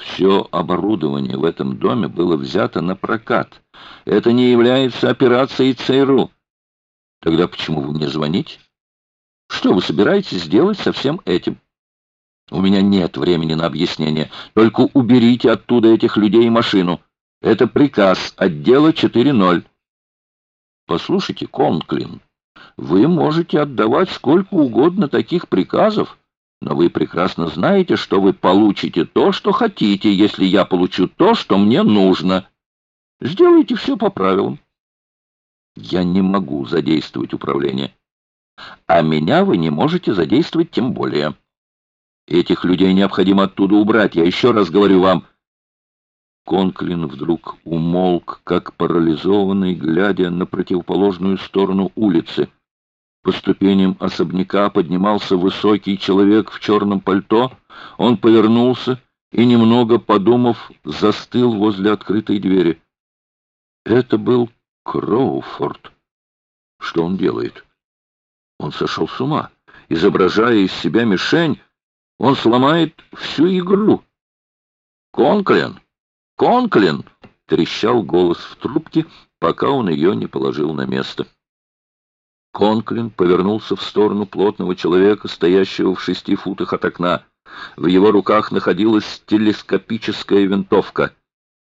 Все оборудование в этом доме было взято на прокат. Это не является операцией ЦРУ. Тогда почему вы мне звоните? Что вы собираетесь делать со всем этим? У меня нет времени на объяснение. Только уберите оттуда этих людей и машину. Это приказ отдела 4.0. Послушайте, Конклин, вы можете отдавать сколько угодно таких приказов, но вы прекрасно знаете, что вы получите то, что хотите, если я получу то, что мне нужно. Сделайте все по правилам. Я не могу задействовать управление. А меня вы не можете задействовать тем более. Этих людей необходимо оттуда убрать. Я еще раз говорю вам. Конклин вдруг умолк, как парализованный, глядя на противоположную сторону улицы. По ступеням особняка поднимался высокий человек в черном пальто. Он повернулся и, немного подумав, застыл возле открытой двери. Это был Кроуфорд. Что он делает? Он сошел с ума. Изображая из себя мишень, он сломает всю игру. «Конклин! Конклин!» — трещал голос в трубке, пока он ее не положил на место. Конклин повернулся в сторону плотного человека, стоящего в шести футах от окна. В его руках находилась телескопическая винтовка.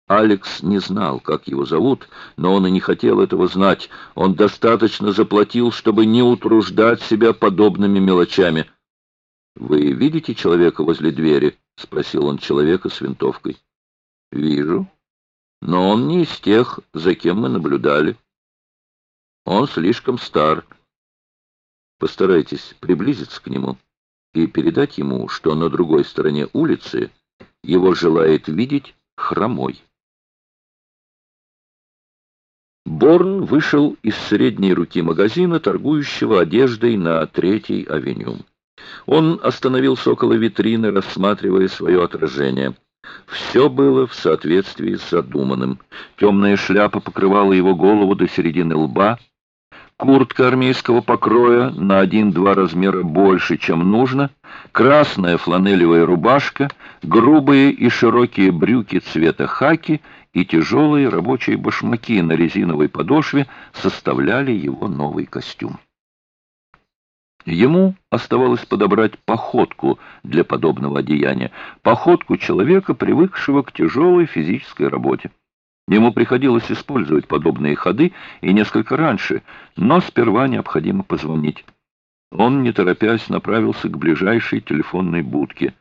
Алекс не знал, как его зовут, но он и не хотел этого знать. Он достаточно заплатил, чтобы не утруждать себя подобными мелочами. «Вы видите человека возле двери?» — спросил он человека с винтовкой. «Вижу. Но он не из тех, за кем мы наблюдали. Он слишком стар». Постарайтесь приблизиться к нему и передать ему, что на другой стороне улицы его желает видеть хромой. Борн вышел из средней руки магазина, торгующего одеждой на Третьей авеню. Он остановился около витрины, рассматривая свое отражение. Все было в соответствии с задуманным. Темная шляпа покрывала его голову до середины лба, куртка армейского покроя на один-два размера больше, чем нужно, красная фланелевая рубашка, грубые и широкие брюки цвета хаки и тяжелые рабочие башмаки на резиновой подошве составляли его новый костюм. Ему оставалось подобрать походку для подобного одеяния, походку человека, привыкшего к тяжелой физической работе. Ему приходилось использовать подобные ходы и несколько раньше, но сперва необходимо позвонить. Он, не торопясь, направился к ближайшей телефонной будке.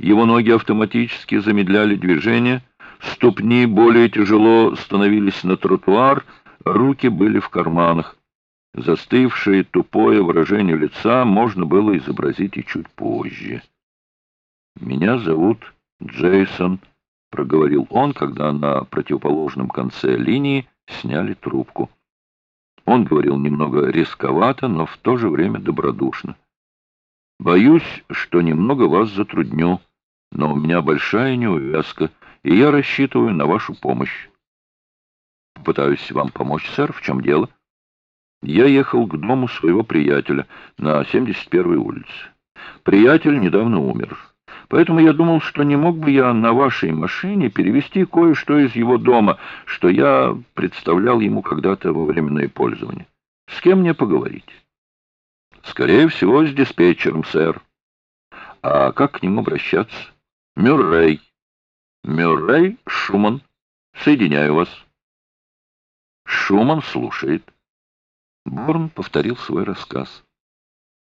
Его ноги автоматически замедляли движение, ступни более тяжело становились на тротуар, руки были в карманах. Застывшее тупое выражение лица можно было изобразить и чуть позже. «Меня зовут Джейсон», проговорил он, когда на противоположном конце линии сняли трубку. Он говорил немного рисковато, но в то же время добродушно. «Боюсь, что немного вас затрудню, но у меня большая неувязка, и я рассчитываю на вашу помощь». «Пытаюсь вам помочь, сэр. В чем дело?» «Я ехал к дому своего приятеля на 71-й улице. Приятель недавно умер». Поэтому я думал, что не мог бы я на вашей машине перевести кое-что из его дома, что я представлял ему когда-то во временное пользование. С кем мне поговорить? Скорее всего, с диспетчером, сэр. А как к нему обращаться? Мюррей. Мюррей Шуман. Соединяю вас. Шуман слушает. Борн повторил свой рассказ.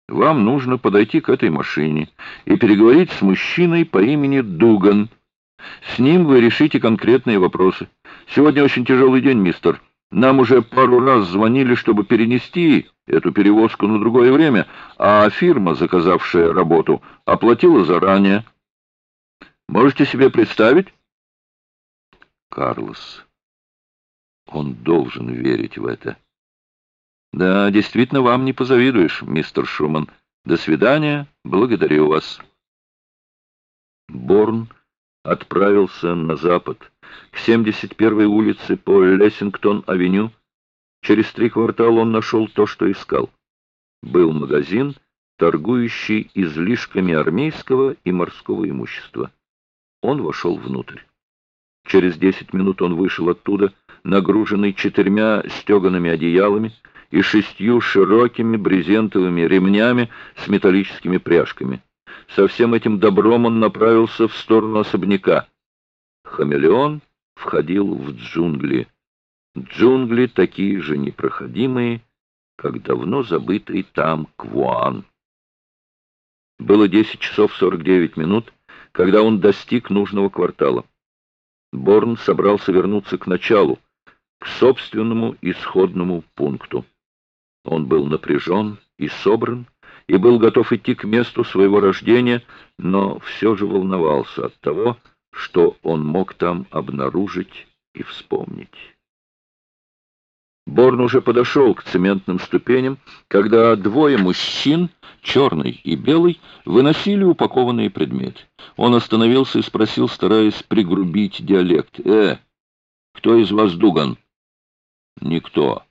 Вам нужно подойти к этой машине и переговорить с мужчиной по имени Дуган. С ним вы решите конкретные вопросы. Сегодня очень тяжелый день, мистер. Нам уже пару раз звонили, чтобы перенести эту перевозку на другое время, а фирма, заказавшая работу, оплатила заранее. Можете себе представить? Карлос. Он должен верить в это. Да, действительно, вам не позавидуешь, мистер Шуман. До свидания, благодарю вас. Борн отправился на запад, к 71-й улице по Лессингтон-авеню. Через три квартала он нашел то, что искал. Был магазин, торгующий излишками армейского и морского имущества. Он вошел внутрь. Через десять минут он вышел оттуда, нагруженный четырьмя стегаными одеялами и шестью широкими брезентовыми ремнями с металлическими пряжками. Со всем этим добром он направился в сторону особняка. Хамелеон входил в джунгли. Джунгли такие же непроходимые, как давно забытый там Квуан. Было 10 часов 49 минут, когда он достиг нужного квартала. Борн собрался вернуться к началу, к собственному исходному пункту. Он был напряжен и собран, и был готов идти к месту своего рождения, но все же волновался от того, что он мог там обнаружить и вспомнить. Борн уже подошел к цементным ступеням, когда двое мужчин, черный и белый, выносили упакованные предметы. Он остановился и спросил, стараясь пригрубить диалект. «Э, кто из вас Дуган?» «Никто».